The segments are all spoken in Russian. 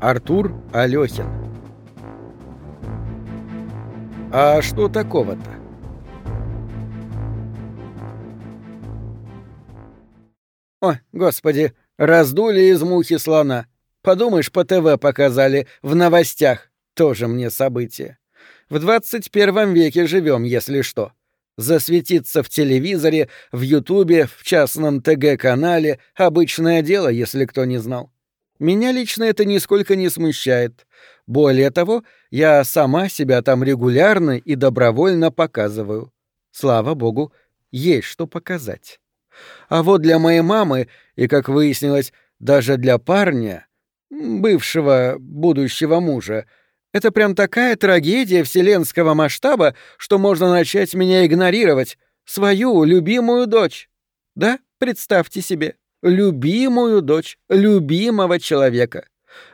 Артур Алёхин. А что такого-то? О, господи, раздули из мухи слона. Подумаешь, по ТВ показали, в новостях. Тоже мне событие. В 21 веке живем, если что. Засветиться в телевизоре, в Ютубе, в частном ТГ-канале — обычное дело, если кто не знал. Меня лично это нисколько не смущает. Более того, я сама себя там регулярно и добровольно показываю. Слава богу, есть что показать. А вот для моей мамы, и, как выяснилось, даже для парня, бывшего будущего мужа, это прям такая трагедия вселенского масштаба, что можно начать меня игнорировать, свою любимую дочь. Да, представьте себе любимую дочь любимого человека.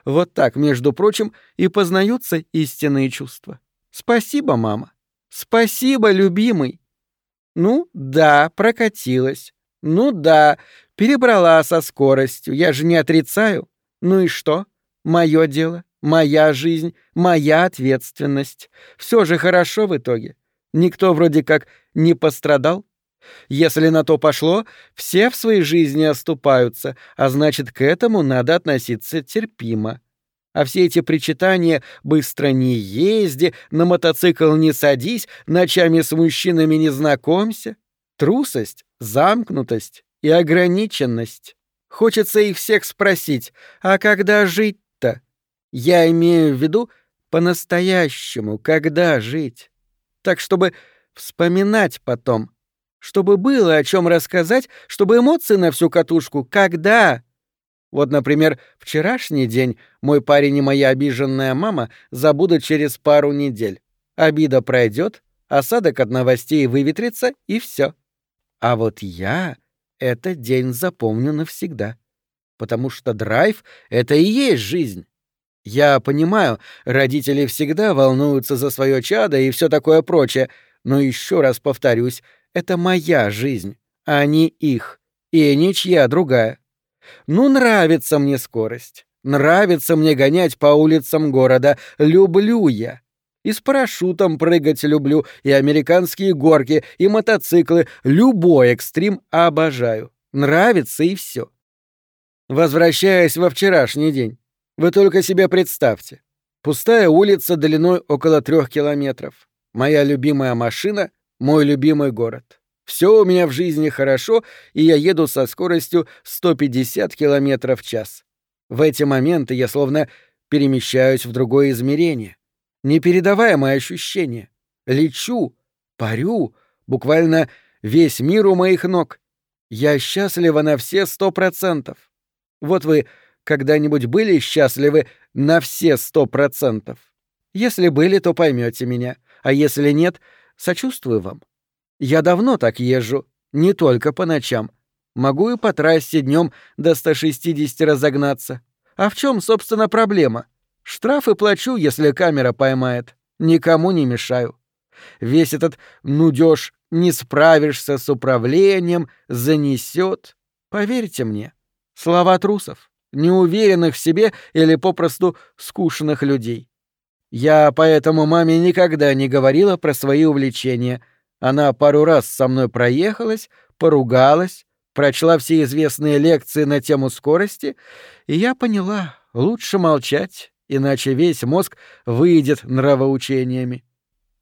Вот так, между прочим, и познаются истинные чувства. Спасибо, мама. Спасибо, любимый. Ну да, прокатилась. Ну да, перебрала со скоростью, я же не отрицаю. Ну и что? Мое дело, моя жизнь, моя ответственность. Все же хорошо в итоге. Никто вроде как не пострадал. Если на то пошло, все в своей жизни оступаются, а значит, к этому надо относиться терпимо. А все эти причитания «быстро не езди», «на мотоцикл не садись», «ночами с мужчинами не знакомься» — трусость, замкнутость и ограниченность. Хочется их всех спросить, а когда жить-то? Я имею в виду по-настоящему, когда жить? Так, чтобы вспоминать потом — чтобы было о чем рассказать, чтобы эмоции на всю катушку. Когда? Вот, например, вчерашний день мой парень и моя обиженная мама забудут через пару недель. Обида пройдет, осадок от новостей выветрится, и все. А вот я этот день запомню навсегда. Потому что драйв — это и есть жизнь. Я понимаю, родители всегда волнуются за свое чадо и все такое прочее, но еще раз повторюсь, это моя жизнь, а не их, и ничья другая. Ну, нравится мне скорость. Нравится мне гонять по улицам города. Люблю я. И с парашютом прыгать люблю, и американские горки, и мотоциклы. Любой экстрим обожаю. Нравится и все. Возвращаясь во вчерашний день, вы только себе представьте. Пустая улица длиной около трех километров. Моя любимая машина мой любимый город. Все у меня в жизни хорошо, и я еду со скоростью 150 км в час. В эти моменты я словно перемещаюсь в другое измерение. Непередаваемое ощущение. Лечу, парю, буквально весь мир у моих ног. Я счастлива на все сто процентов. Вот вы когда-нибудь были счастливы на все сто процентов? Если были, то поймете меня, а если нет — Сочувствую вам. Я давно так езжу, не только по ночам. Могу и по трассе днем до 160 разогнаться. А в чем, собственно, проблема? Штрафы плачу, если камера поймает. Никому не мешаю. Весь этот нудёж не справишься с управлением, занесет. Поверьте мне, слова трусов, неуверенных в себе или попросту скучных людей. Я поэтому маме никогда не говорила про свои увлечения. Она пару раз со мной проехалась, поругалась, прочла все известные лекции на тему скорости, и я поняла, лучше молчать, иначе весь мозг выйдет нравоучениями.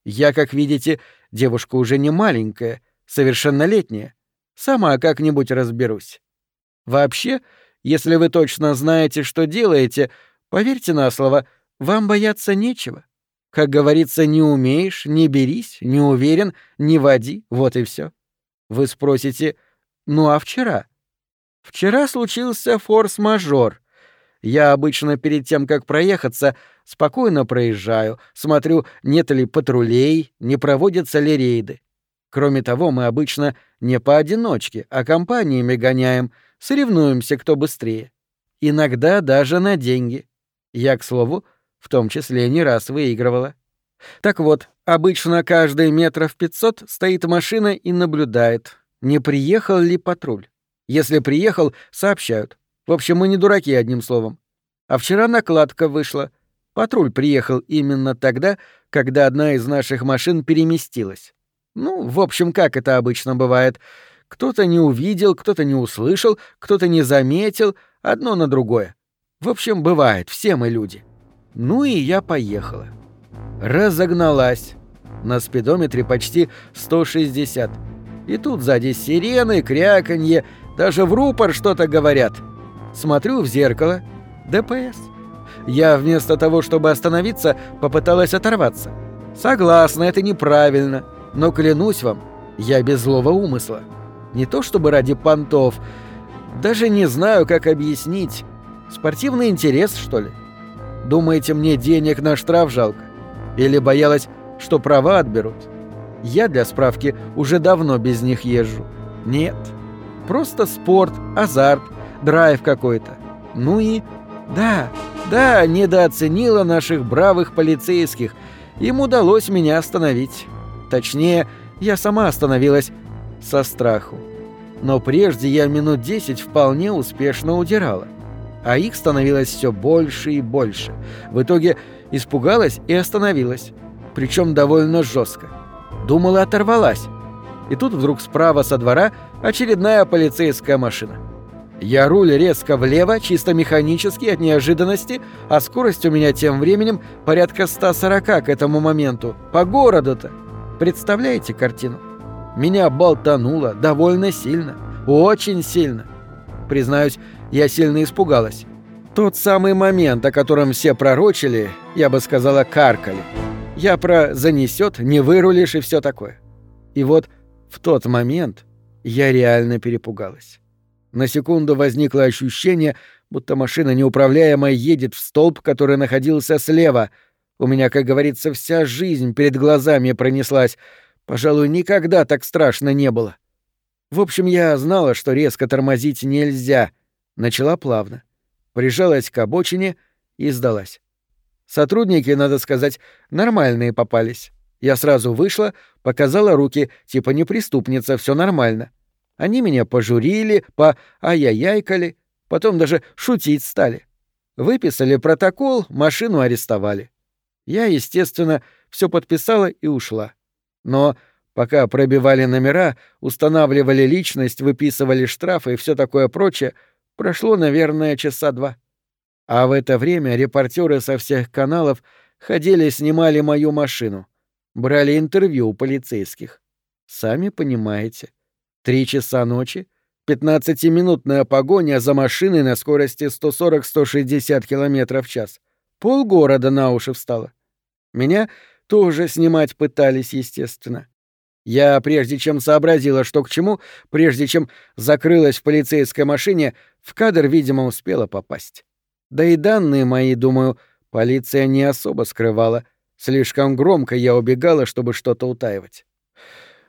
Я, как видите, девушка уже не маленькая, совершеннолетняя. Сама как-нибудь разберусь. Вообще, если вы точно знаете, что делаете, поверьте на слово — вам бояться нечего. Как говорится, не умеешь, не берись, не уверен, не води, вот и все. Вы спросите, ну а вчера? Вчера случился форс-мажор. Я обычно перед тем, как проехаться, спокойно проезжаю, смотрю, нет ли патрулей, не проводятся ли рейды. Кроме того, мы обычно не поодиночке, а компаниями гоняем, соревнуемся, кто быстрее. Иногда даже на деньги. Я, к слову, в том числе не раз выигрывала. Так вот, обычно каждые метров пятьсот стоит машина и наблюдает, не приехал ли патруль. Если приехал, сообщают. В общем, мы не дураки, одним словом. А вчера накладка вышла. Патруль приехал именно тогда, когда одна из наших машин переместилась. Ну, в общем, как это обычно бывает. Кто-то не увидел, кто-то не услышал, кто-то не заметил, одно на другое. В общем, бывает, все мы люди. Ну и я поехала. Разогналась. На спидометре почти 160. И тут сзади сирены, кряканье, даже в рупор что-то говорят. Смотрю в зеркало. ДПС. Я вместо того, чтобы остановиться, попыталась оторваться. Согласна, это неправильно. Но клянусь вам, я без злого умысла. Не то чтобы ради понтов. Даже не знаю, как объяснить. Спортивный интерес, что ли? Думаете, мне денег на штраф жалко? Или боялась, что права отберут? Я для справки уже давно без них езжу. Нет. Просто спорт, азарт, драйв какой-то. Ну и... Да, да, недооценила наших бравых полицейских. Им удалось меня остановить. Точнее, я сама остановилась со страху. Но прежде я минут десять вполне успешно удирала. А их становилось все больше и больше. В итоге испугалась и остановилась. Причем довольно жестко. Думала, оторвалась. И тут вдруг справа со двора очередная полицейская машина. Я руль резко влево, чисто механически, от неожиданности, а скорость у меня тем временем порядка 140 к этому моменту. По городу-то. Представляете картину? Меня болтануло довольно сильно. Очень сильно. Признаюсь, я сильно испугалась. Тот самый момент, о котором все пророчили, я бы сказала, каркали. Я про «занесет», «не вырулишь» и все такое. И вот в тот момент я реально перепугалась. На секунду возникло ощущение, будто машина неуправляемая едет в столб, который находился слева. У меня, как говорится, вся жизнь перед глазами пронеслась. Пожалуй, никогда так страшно не было. В общем, я знала, что резко тормозить нельзя. Начала плавно. Прижалась к обочине и сдалась. Сотрудники, надо сказать, нормальные попались. Я сразу вышла, показала руки, типа не преступница, все нормально. Они меня пожурили, по ай-яй-яйкали, потом даже шутить стали. Выписали протокол, машину арестовали. Я, естественно, все подписала и ушла. Но пока пробивали номера, устанавливали личность, выписывали штрафы и все такое прочее, прошло, наверное, часа два. А в это время репортеры со всех каналов ходили, снимали мою машину, брали интервью у полицейских. Сами понимаете. Три часа ночи, пятнадцатиминутная погоня за машиной на скорости 140-160 км в час. Полгорода на уши встало. Меня тоже снимать пытались, естественно. Я, прежде чем сообразила, что к чему, прежде чем закрылась в полицейской машине, в кадр, видимо, успела попасть. Да и данные мои, думаю, полиция не особо скрывала. Слишком громко я убегала, чтобы что-то утаивать.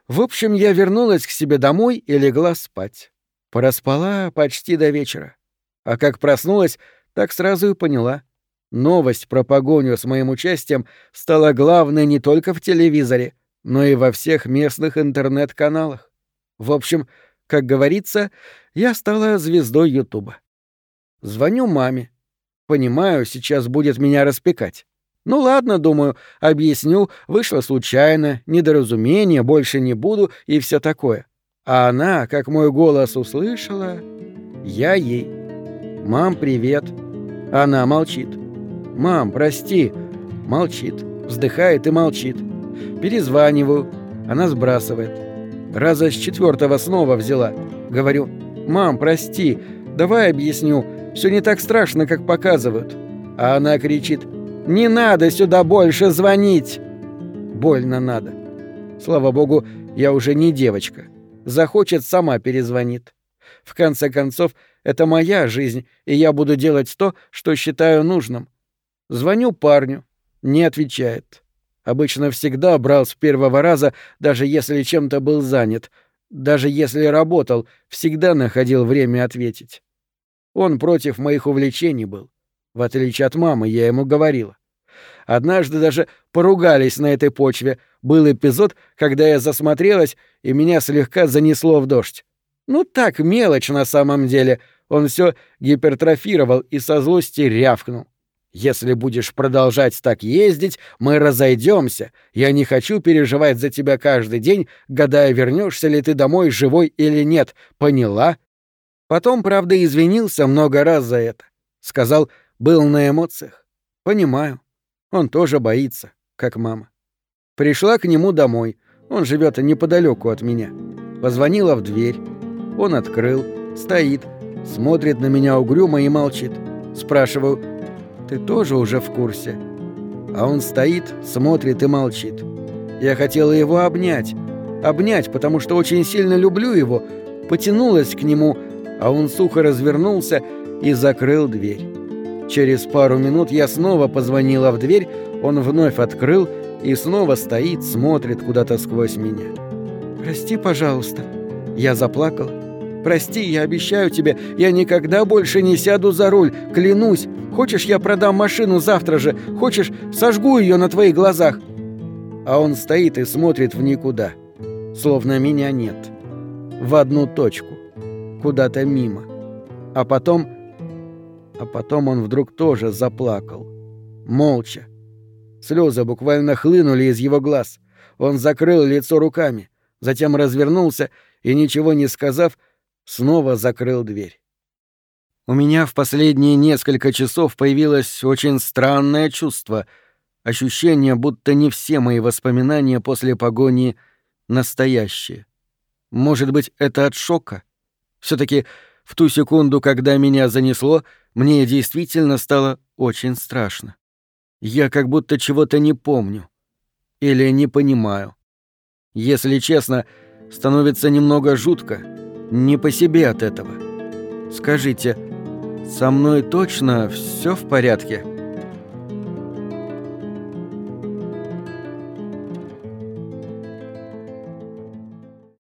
В общем, я вернулась к себе домой и легла спать. Проспала почти до вечера. А как проснулась, так сразу и поняла. Новость про погоню с моим участием стала главной не только в телевизоре, но и во всех местных интернет-каналах. В общем, как говорится, я стала звездой Ютуба. Звоню маме. Понимаю, сейчас будет меня распекать. Ну ладно, думаю, объясню, вышло случайно, недоразумение, больше не буду и все такое. А она, как мой голос услышала, я ей. «Мам, привет». Она молчит. «Мам, прости». Молчит. Вздыхает и молчит. Перезваниваю. Она сбрасывает. Раза с четвертого снова взяла. Говорю, «Мам, прости, давай объясню. Все не так страшно, как показывают». А она кричит, не надо сюда больше звонить!» Больно надо. Слава богу, я уже не девочка. Захочет, сама перезвонит. В конце концов, это моя жизнь, и я буду делать то, что считаю нужным. Звоню парню. Не отвечает. Обычно всегда брал с первого раза, даже если чем-то был занят. Даже если работал, всегда находил время ответить. Он против моих увлечений был. В отличие от мамы, я ему говорила. Однажды даже поругались на этой почве. Был эпизод, когда я засмотрелась, и меня слегка занесло в дождь. Ну так, мелочь на самом деле. он все гипертрофировал и со злости рявкнул. Если будешь продолжать так ездить, мы разойдемся. Я не хочу переживать за тебя каждый день, гадая, вернешься ли ты домой живой или нет. Поняла? Потом, правда, извинился много раз за это. Сказал, был на эмоциях. Понимаю. Он тоже боится, как мама. Пришла к нему домой. Он живет неподалеку от меня. Позвонила в дверь. Он открыл, стоит, смотрит на меня угрюмо и молчит. Спрашиваю, ты тоже уже в курсе?» А он стоит, смотрит и молчит. Я хотела его обнять. Обнять, потому что очень сильно люблю его. Потянулась к нему, а он сухо развернулся и закрыл дверь. Через пару минут я снова позвонила в дверь, он вновь открыл и снова стоит, смотрит куда-то сквозь меня. «Прости, пожалуйста». Я заплакала. «Прости, я обещаю тебе, я никогда больше не сяду за руль, клянусь. Хочешь, я продам машину завтра же? Хочешь, сожгу ее на твоих глазах?» А он стоит и смотрит в никуда, словно меня нет. В одну точку, куда-то мимо. А потом... А потом он вдруг тоже заплакал. Молча. Слезы буквально хлынули из его глаз. Он закрыл лицо руками, затем развернулся и, ничего не сказав, снова закрыл дверь. У меня в последние несколько часов появилось очень странное чувство, ощущение, будто не все мои воспоминания после погони настоящие. Может быть, это от шока? все таки в ту секунду, когда меня занесло, мне действительно стало очень страшно. Я как будто чего-то не помню. Или не понимаю. Если честно, становится немного жутко, не по себе от этого. Скажите, со мной точно все в порядке?»